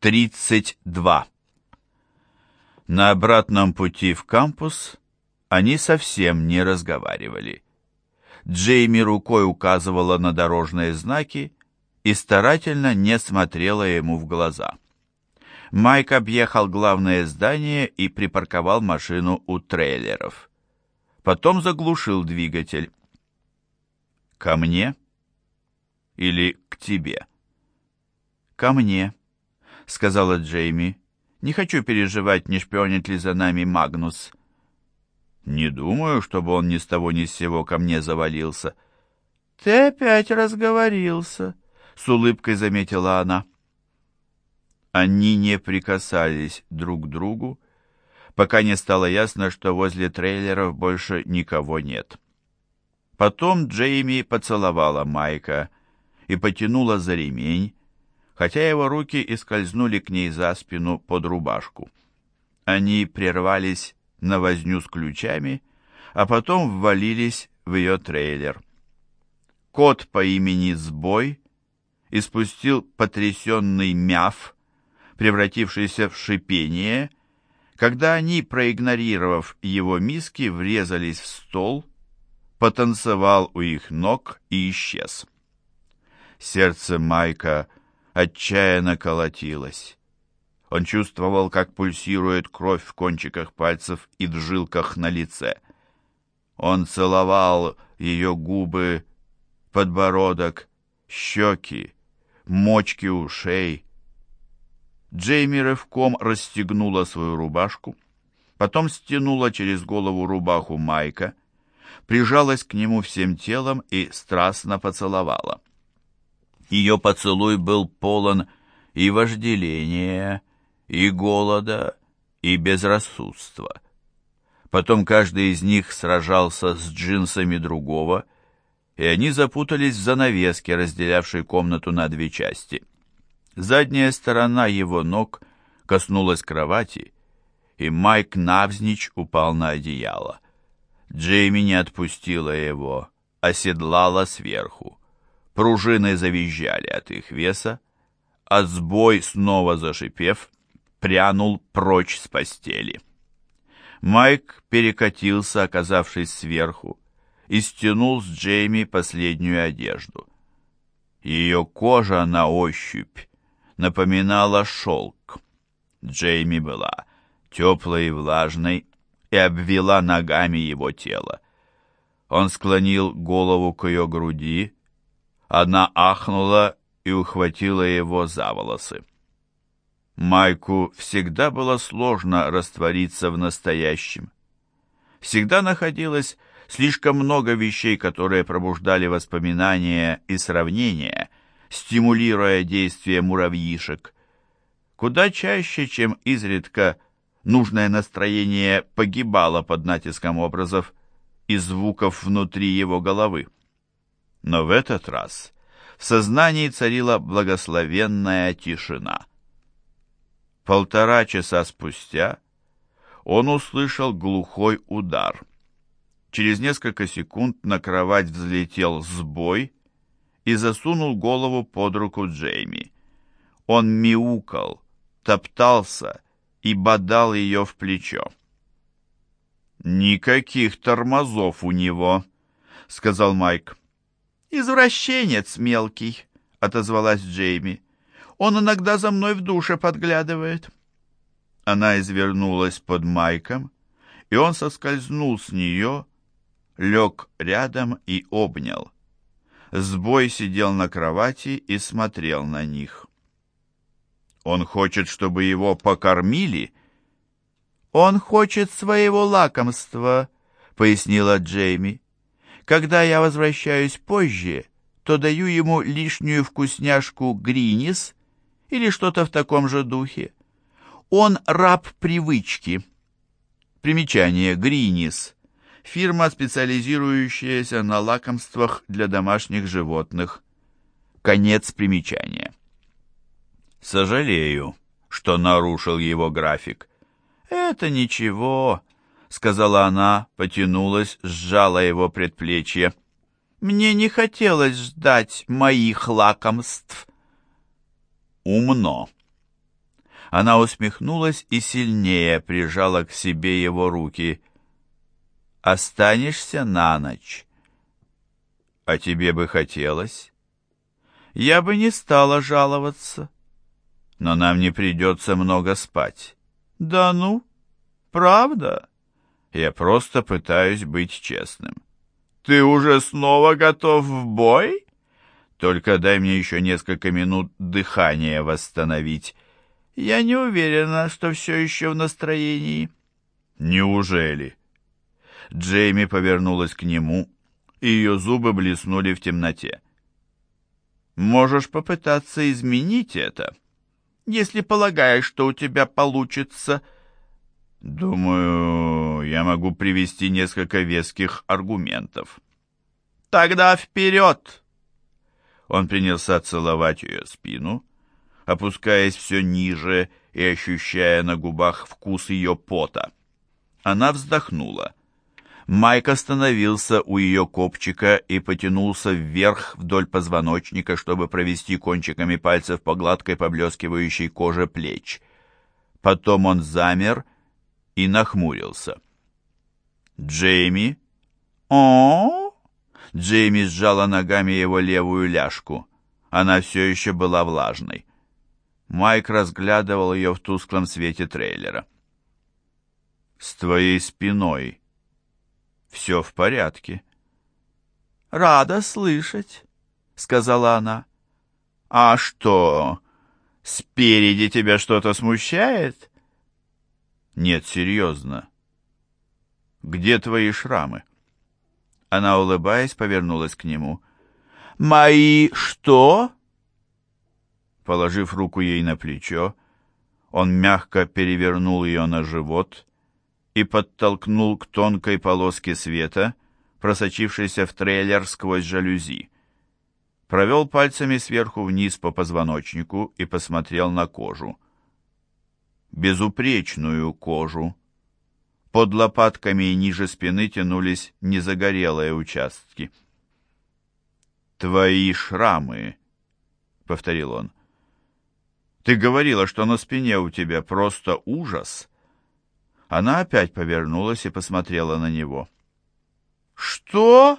32. На обратном пути в кампус они совсем не разговаривали. Джейми рукой указывала на дорожные знаки и старательно не смотрела ему в глаза. Майк объехал главное здание и припарковал машину у трейлеров. Потом заглушил двигатель. «Ко мне? Или к тебе?» «Ко мне», — сказала Джейми. «Не хочу переживать, не шпионит ли за нами Магнус». «Не думаю, чтобы он ни с того ни с сего ко мне завалился». «Ты опять разговорился», — с улыбкой заметила она. Они не прикасались друг к другу, пока не стало ясно, что возле трейлеров больше никого нет. Потом Джейми поцеловала Майка и потянула за ремень, хотя его руки и скользнули к ней за спину под рубашку. Они прервались на возню с ключами, а потом ввалились в ее трейлер. Кот по имени Сбой испустил потрясенный мяв, превратившийся в шипение, когда они, проигнорировав его миски, врезались в стол, потанцевал у их ног и исчез. Сердце Майка отчаянно колотилось. Он чувствовал, как пульсирует кровь в кончиках пальцев и в жилках на лице. Он целовал ее губы, подбородок, щеки, мочки ушей. Джейми рывком расстегнула свою рубашку, потом стянула через голову рубаху Майка, прижалась к нему всем телом и страстно поцеловала. Ее поцелуй был полон и вожделения, и голода, и безрассудства. Потом каждый из них сражался с джинсами другого, и они запутались в занавеске, разделявшей комнату на две части. Задняя сторона его ног коснулась кровати, и Майк навзничь упал на одеяло. Джейми не отпустила его, оседлала сверху. Пружины завизжали от их веса, а сбой, снова зашипев, прянул прочь с постели. Майк перекатился, оказавшись сверху, и стянул с Джейми последнюю одежду. Ее кожа на ощупь напоминала шелк. Джейми была теплой и влажной и обвела ногами его тело. Он склонил голову к ее груди, она ахнула и ухватила его за волосы. Майку всегда было сложно раствориться в настоящем. Всегда находилось слишком много вещей, которые пробуждали воспоминания и сравнения, стимулируя действие муравьишек. Куда чаще, чем изредка, нужное настроение погибало под натиском образов и звуков внутри его головы. Но в этот раз в сознании царила благословенная тишина. Полтора часа спустя он услышал глухой удар. Через несколько секунд на кровать взлетел сбой и засунул голову под руку Джейми. Он мяукал, топтался и бодал ее в плечо. «Никаких тормозов у него», — сказал Майк. «Извращенец мелкий», — отозвалась Джейми. «Он иногда за мной в душе подглядывает». Она извернулась под майком, и он соскользнул с нее, лег рядом и обнял. Сбой сидел на кровати и смотрел на них. «Он хочет, чтобы его покормили?» «Он хочет своего лакомства», — пояснила Джейми. Когда я возвращаюсь позже, то даю ему лишнюю вкусняшку Гринис или что-то в таком же духе. Он раб привычки. Примечание Гринис. Фирма, специализирующаяся на лакомствах для домашних животных. Конец примечания. Сожалею, что нарушил его график. Это ничего, — сказала она, потянулась, сжала его предплечье. «Мне не хотелось ждать моих лакомств». «Умно», Она усмехнулась и сильнее прижала к себе его руки. «Останешься на ночь?» «А тебе бы хотелось?» «Я бы не стала жаловаться, но нам не придется много спать». «Да ну, правда?» «Я просто пытаюсь быть честным». «Ты уже снова готов в бой?» «Только дай мне еще несколько минут дыхания восстановить». «Я не уверена, что все еще в настроении». «Неужели?» Джейми повернулась к нему, и ее зубы блеснули в темноте. «Можешь попытаться изменить это, если полагаешь, что у тебя получится». «Думаю, я могу привести несколько веских аргументов». «Тогда вперед!» Он принялся целовать ее спину, опускаясь все ниже и ощущая на губах вкус ее пота. Она вздохнула. Майк остановился у ее копчика и потянулся вверх вдоль позвоночника, чтобы провести кончиками пальцев по гладкой поблескивающей коже плеч. Потом он замер и нахмурился. «Джейми?» «О?» Джейми сжала ногами его левую ляжку. Она все еще была влажной. Майк разглядывал ее в тусклом свете трейлера. «С твоей спиной все в порядке». «Рада слышать», — сказала она. «А что, спереди тебя что-то смущает?» «Нет, серьезно. Где твои шрамы?» Она, улыбаясь, повернулась к нему. «Мои что?» Положив руку ей на плечо, он мягко перевернул ее на живот и подтолкнул к тонкой полоске света, просочившейся в трейлер сквозь жалюзи. Провел пальцами сверху вниз по позвоночнику и посмотрел на кожу. Безупречную кожу. Под лопатками и ниже спины тянулись незагорелые участки. «Твои шрамы», — повторил он. Ты говорила, что на спине у тебя просто ужас. Она опять повернулась и посмотрела на него. Что?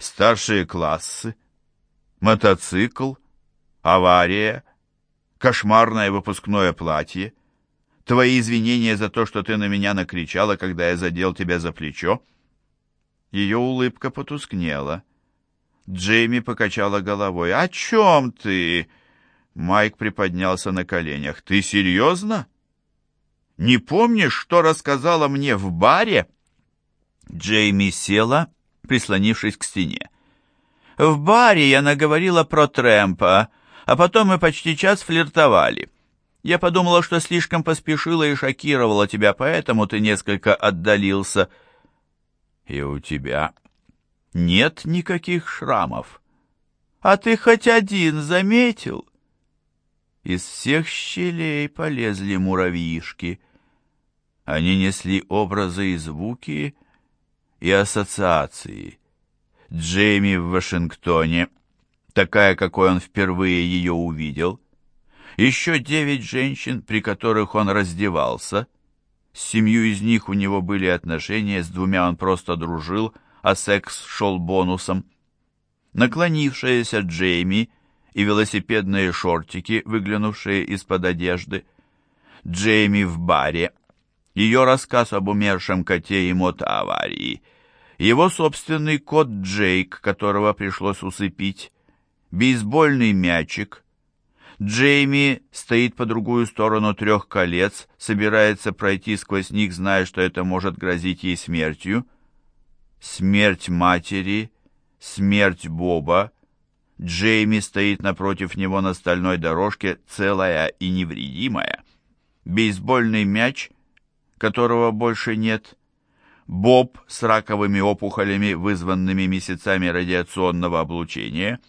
Старшие классы, мотоцикл, авария, кошмарное выпускное платье, твои извинения за то, что ты на меня накричала, когда я задел тебя за плечо. Ее улыбка потускнела. Джейми покачала головой. «О чем ты?» Майк приподнялся на коленях. «Ты серьезно? Не помнишь, что рассказала мне в баре?» Джейми села, прислонившись к стене. «В баре я наговорила про Трэмпа, а потом мы почти час флиртовали. Я подумала, что слишком поспешила и шокировала тебя, поэтому ты несколько отдалился. И у тебя нет никаких шрамов. А ты хоть один заметил?» Из всех щелей полезли муравьишки. Они несли образы и звуки, и ассоциации. Джейми в Вашингтоне, такая, какой он впервые ее увидел. Еще девять женщин, при которых он раздевался. С семью из них у него были отношения, с двумя он просто дружил, а секс шел бонусом. Наклонившаяся Джейми и велосипедные шортики, выглянувшие из-под одежды. Джейми в баре. Ее рассказ об умершем коте и мотоаварии. Его собственный кот Джейк, которого пришлось усыпить. Бейсбольный мячик. Джейми стоит по другую сторону трех колец, собирается пройти сквозь них, зная, что это может грозить ей смертью. Смерть матери, смерть Боба, Джейми стоит напротив него на стальной дорожке, целая и невредимая. Бейсбольный мяч, которого больше нет. Боб с раковыми опухолями, вызванными месяцами радиационного облучения.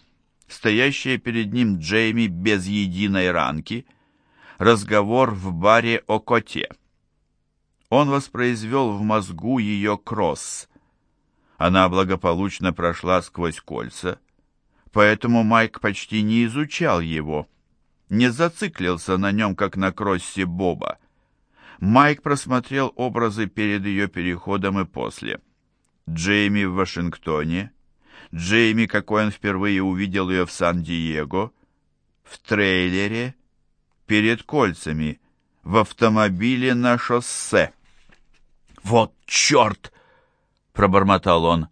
Стоящая перед ним Джейми без единой ранки. Разговор в баре о коте. Он воспроизвел в мозгу ее кросс. Она благополучно прошла сквозь кольца, поэтому Майк почти не изучал его. не зациклился на нем, как на кроссе Боба. Майк просмотрел образы перед ее переходом и после. Джейми в Вашингтоне, Джейми, какой он впервые увидел ее в Сан-Диего, в трейлере, перед кольцами, в автомобиле на шоссе. «Вот черт!» — пробормотал он.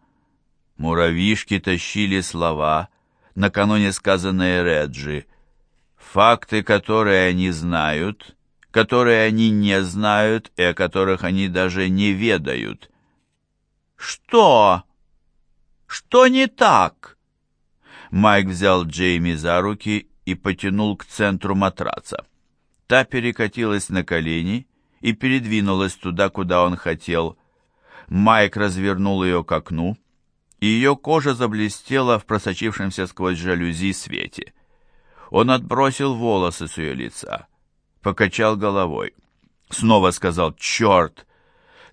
Муравьишки тащили слова, накануне сказанные Реджи. Факты, которые они знают, которые они не знают и о которых они даже не ведают. «Что? Что не так?» Майк взял Джейми за руки и потянул к центру матраца. Та перекатилась на колени и передвинулась туда, куда он хотел. Майк развернул ее к окну, и ее кожа заблестела в просочившемся сквозь жалюзи свете. Он отбросил волосы с ее лица, покачал головой. Снова сказал «Черт!».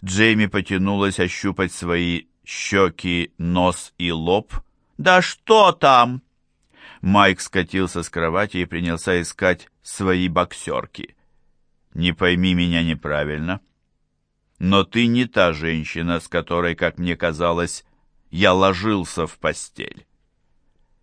Джейми потянулась ощупать свои щеки, нос и лоб. «Да что там?» Майк скатился с кровати и принялся искать свои боксерки. «Не пойми меня неправильно, но ты не та женщина, с которой, как мне казалось, я ложился в постель.